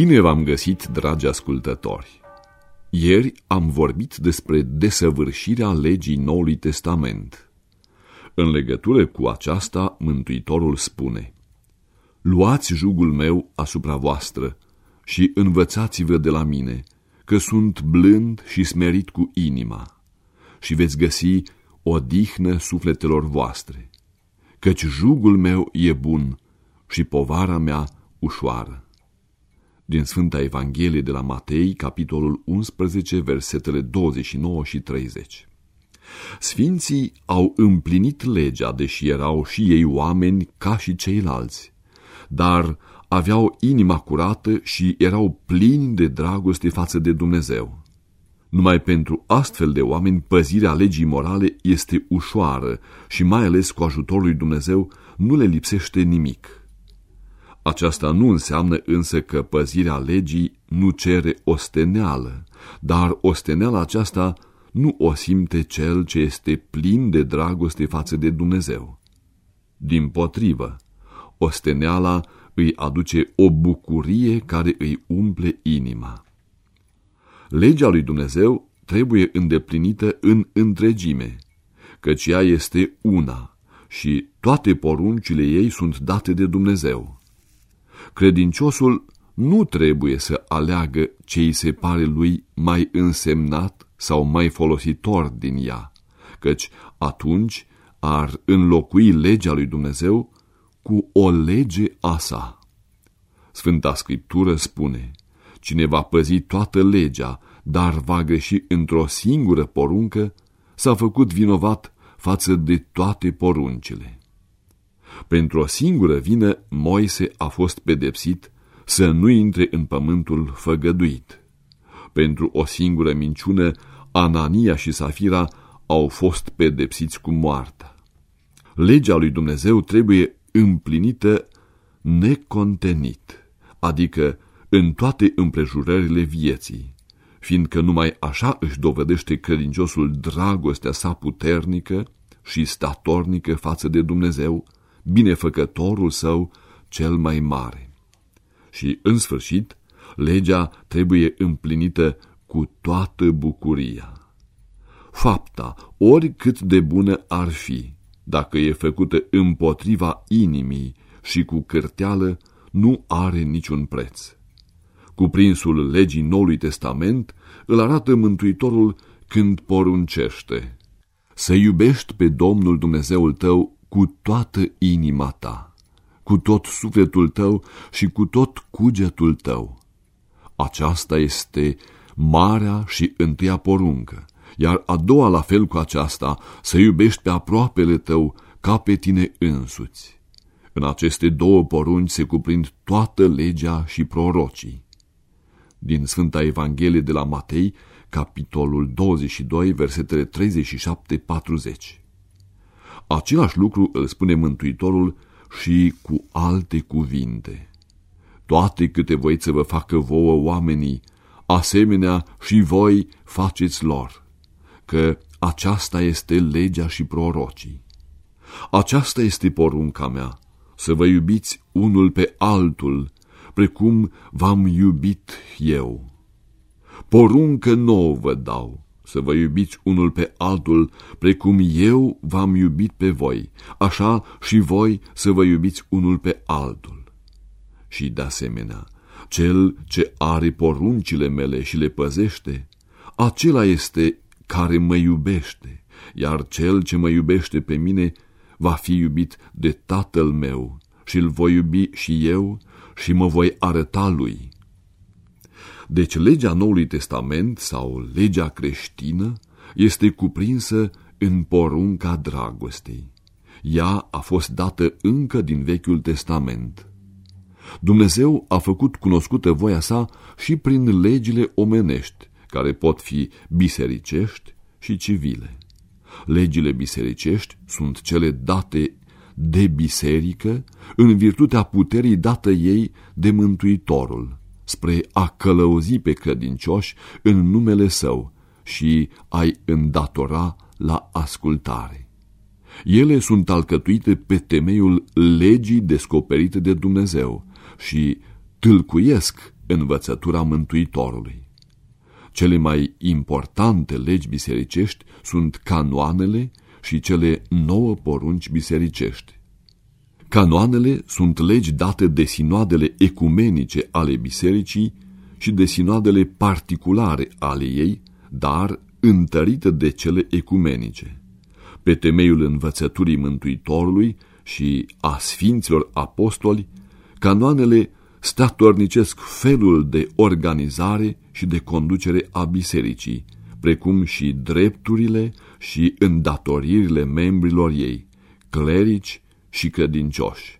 Bine v-am găsit, dragi ascultători! Ieri am vorbit despre desăvârșirea legii Noului Testament. În legătură cu aceasta, Mântuitorul spune Luați jugul meu asupra voastră și învățați-vă de la mine, că sunt blând și smerit cu inima, și veți găsi o dihnă sufletelor voastre, căci jugul meu e bun și povara mea ușoară din Sfânta Evanghelie de la Matei, capitolul 11, versetele 29 și 30. Sfinții au împlinit legea, deși erau și ei oameni ca și ceilalți, dar aveau inima curată și erau plini de dragoste față de Dumnezeu. Numai pentru astfel de oameni păzirea legii morale este ușoară și mai ales cu ajutorul lui Dumnezeu nu le lipsește nimic. Aceasta nu înseamnă însă că păzirea legii nu cere osteneală, dar osteneala aceasta nu o simte cel ce este plin de dragoste față de Dumnezeu. Din potrivă, osteneala îi aduce o bucurie care îi umple inima. Legea lui Dumnezeu trebuie îndeplinită în întregime, căci ea este una și toate poruncile ei sunt date de Dumnezeu. Credinciosul nu trebuie să aleagă ce îi se pare lui mai însemnat sau mai folositor din ea, căci atunci ar înlocui legea lui Dumnezeu cu o lege a sa. Sfânta Scriptură spune, cine va păzi toată legea, dar va greși într-o singură poruncă, s-a făcut vinovat față de toate poruncile. Pentru o singură vină, Moise a fost pedepsit să nu intre în pământul făgăduit. Pentru o singură minciună, Anania și Safira au fost pedepsiți cu moartea. Legea lui Dumnezeu trebuie împlinită necontenit, adică în toate împrejurările vieții, fiindcă numai așa își dovedește credinciosul dragostea sa puternică și statornică față de Dumnezeu, binefăcătorul său cel mai mare. Și, în sfârșit, legea trebuie împlinită cu toată bucuria. Fapta, oricât de bună ar fi, dacă e făcută împotriva inimii și cu cârteală, nu are niciun preț. Cuprinsul legii Noului Testament îl arată Mântuitorul când poruncește. Să iubești pe Domnul Dumnezeul tău cu toată inima ta, cu tot sufletul tău și cu tot cugetul tău. Aceasta este marea și întâia poruncă, iar a doua la fel cu aceasta, să iubești pe aproapele tău ca pe tine însuți. În aceste două porunci se cuprind toată legea și prorocii. Din Sfânta Evanghelie de la Matei, capitolul 22, versetele 37-40. Același lucru îl spune Mântuitorul și cu alte cuvinte. Toate câte voiți să vă facă vouă oamenii, asemenea și voi faceți lor, că aceasta este legea și prorocii. Aceasta este porunca mea, să vă iubiți unul pe altul, precum v-am iubit eu. Poruncă nouă vă dau, să vă iubiți unul pe altul, precum eu v-am iubit pe voi, așa și voi să vă iubiți unul pe altul. Și de asemenea, cel ce are poruncile mele și le păzește, acela este care mă iubește, iar cel ce mă iubește pe mine va fi iubit de tatăl meu și îl voi iubi și eu și mă voi arăta lui. Deci legea Noului Testament sau legea creștină este cuprinsă în porunca dragostei. Ea a fost dată încă din Vechiul Testament. Dumnezeu a făcut cunoscută voia sa și prin legile omenești, care pot fi bisericești și civile. Legile bisericești sunt cele date de biserică în virtutea puterii dată ei de Mântuitorul spre a călăuzi pe credincioși în numele său și a-i îndatora la ascultare. Ele sunt alcătuite pe temeiul legii descoperite de Dumnezeu și tâlcuiesc învățătura Mântuitorului. Cele mai importante legi bisericești sunt canoanele și cele nouă porunci bisericești. Canoanele sunt legi date de sinoadele ecumenice ale bisericii și de sinoadele particulare ale ei, dar întărite de cele ecumenice. Pe temeiul învățăturii Mântuitorului și a Sfinților Apostoli, canoanele statornicesc felul de organizare și de conducere a bisericii, precum și drepturile și îndatoririle membrilor ei, clerici și credincioși.